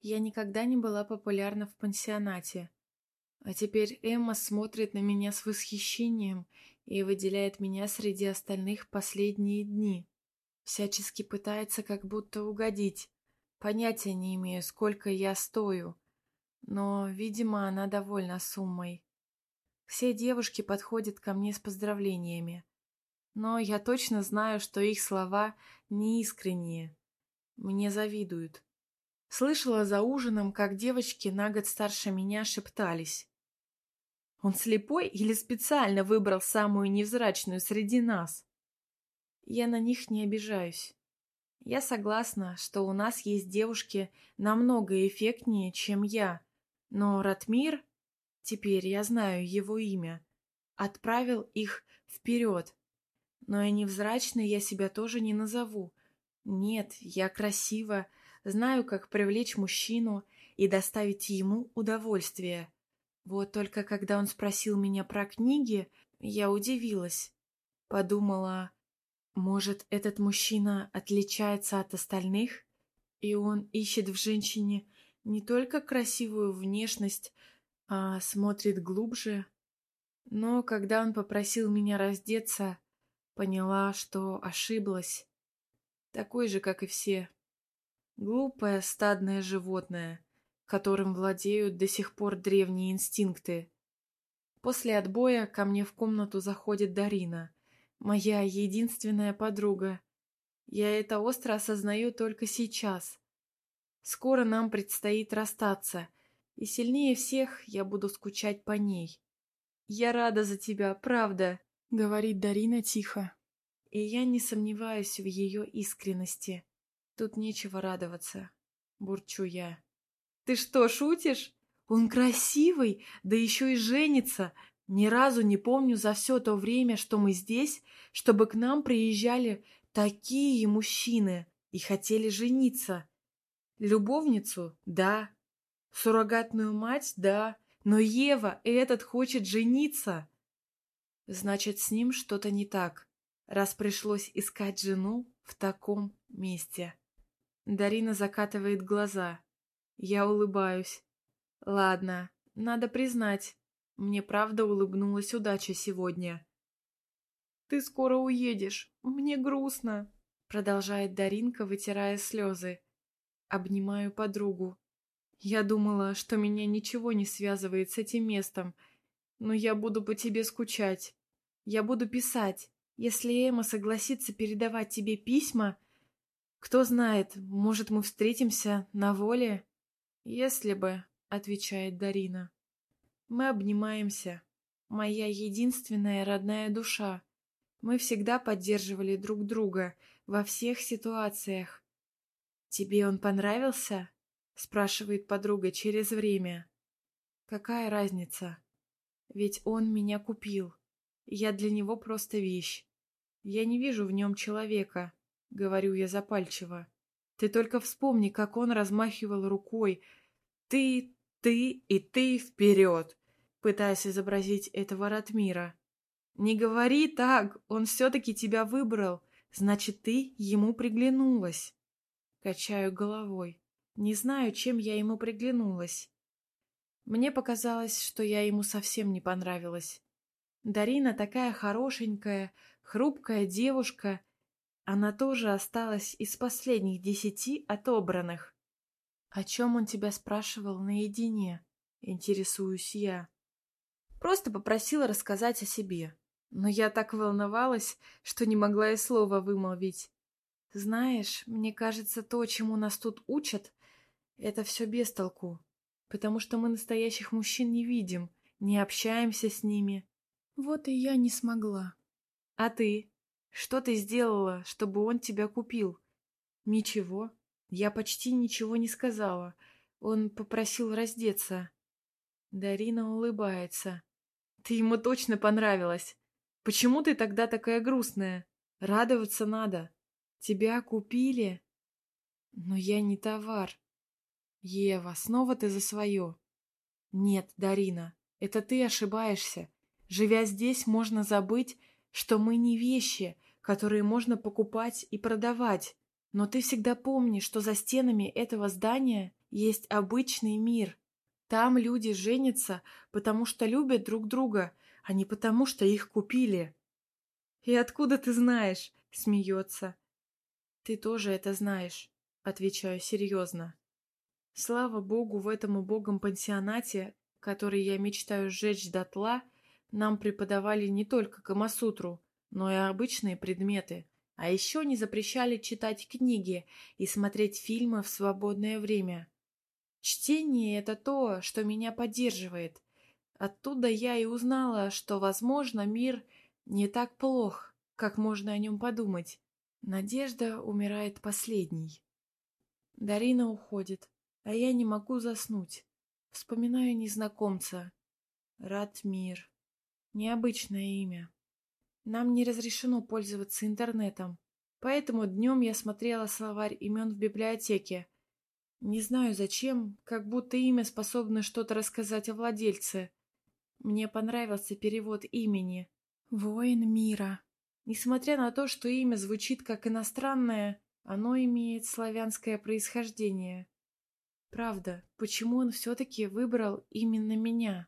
Я никогда не была популярна в пансионате. А теперь Эмма смотрит на меня с восхищением и выделяет меня среди остальных последние дни. Всячески пытается как будто угодить. Понятия не имею, сколько я стою. Но, видимо, она довольна суммой. Все девушки подходят ко мне с поздравлениями. Но я точно знаю, что их слова неискренние. Мне завидуют. Слышала за ужином, как девочки на год старше меня шептались. Он слепой или специально выбрал самую невзрачную среди нас? Я на них не обижаюсь. Я согласна, что у нас есть девушки намного эффектнее, чем я, но Ратмир, теперь я знаю его имя, отправил их вперед. Но и невзрачной я себя тоже не назову. Нет, я красива, знаю, как привлечь мужчину и доставить ему удовольствие. Вот только когда он спросил меня про книги, я удивилась. Подумала, может, этот мужчина отличается от остальных, и он ищет в женщине не только красивую внешность, а смотрит глубже. Но когда он попросил меня раздеться, поняла, что ошиблась. Такой же, как и все. Глупое стадное животное, которым владеют до сих пор древние инстинкты. После отбоя ко мне в комнату заходит Дарина, моя единственная подруга. Я это остро осознаю только сейчас. Скоро нам предстоит расстаться, и сильнее всех я буду скучать по ней. «Я рада за тебя, правда», — говорит Дарина тихо. И я не сомневаюсь в ее искренности. Тут нечего радоваться, бурчу я. Ты что, шутишь? Он красивый, да еще и женится. Ни разу не помню за все то время, что мы здесь, чтобы к нам приезжали такие мужчины и хотели жениться. Любовницу? Да. Суррогатную мать? Да. Но Ева, этот хочет жениться. Значит, с ним что-то не так, раз пришлось искать жену в таком месте. Дарина закатывает глаза. Я улыбаюсь. Ладно, надо признать, мне правда улыбнулась удача сегодня. «Ты скоро уедешь, мне грустно», — продолжает Даринка, вытирая слезы. Обнимаю подругу. Я думала, что меня ничего не связывает с этим местом, но я буду по тебе скучать. Я буду писать. Если Эма согласится передавать тебе письма, кто знает, может, мы встретимся на воле? Если бы, отвечает Дарина. Мы обнимаемся. Моя единственная родная душа. Мы всегда поддерживали друг друга во всех ситуациях. Тебе он понравился? спрашивает подруга через время. Какая разница? Ведь он меня купил. Я для него просто вещь. Я не вижу в нем человека. — говорю я запальчиво. «Ты только вспомни, как он размахивал рукой. Ты, ты и ты вперед!» пытаясь изобразить этого Ратмира. «Не говори так, он все-таки тебя выбрал, значит, ты ему приглянулась». Качаю головой. Не знаю, чем я ему приглянулась. Мне показалось, что я ему совсем не понравилась. Дарина такая хорошенькая, хрупкая девушка, она тоже осталась из последних десяти отобранных. О чем он тебя спрашивал наедине? Интересуюсь я. Просто попросила рассказать о себе. Но я так волновалась, что не могла и слова вымолвить. Знаешь, мне кажется, то, чему нас тут учат, это все без толку. Потому что мы настоящих мужчин не видим, не общаемся с ними. Вот и я не смогла. А ты? Что ты сделала, чтобы он тебя купил? Ничего. Я почти ничего не сказала. Он попросил раздеться. Дарина улыбается. Ты ему точно понравилась. Почему ты тогда такая грустная? Радоваться надо. Тебя купили? Но я не товар. Ева, снова ты за свое. Нет, Дарина, это ты ошибаешься. Живя здесь, можно забыть, что мы не вещи, которые можно покупать и продавать. Но ты всегда помни, что за стенами этого здания есть обычный мир. Там люди женятся, потому что любят друг друга, а не потому что их купили. «И откуда ты знаешь?» — смеется. «Ты тоже это знаешь», — отвечаю серьезно. Слава богу, в этом убогом пансионате, который я мечтаю сжечь дотла, нам преподавали не только Камасутру, но и обычные предметы, а еще не запрещали читать книги и смотреть фильмы в свободное время. Чтение — это то, что меня поддерживает. Оттуда я и узнала, что, возможно, мир не так плох, как можно о нем подумать. Надежда умирает последней. Дарина уходит а я не могу заснуть. Вспоминаю незнакомца. Ратмир. Необычное имя. Нам не разрешено пользоваться интернетом, поэтому днем я смотрела словарь имен в библиотеке. Не знаю зачем, как будто имя способно что-то рассказать о владельце. Мне понравился перевод имени. «Воин мира». Несмотря на то, что имя звучит как иностранное, оно имеет славянское происхождение. Правда, почему он все-таки выбрал именно меня?